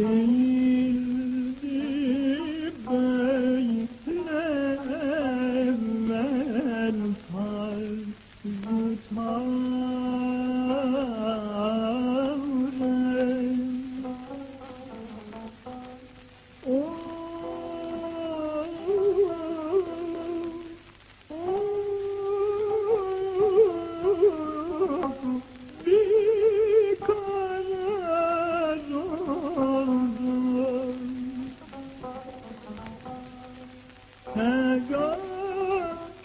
Mm-hmm.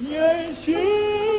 Yeşil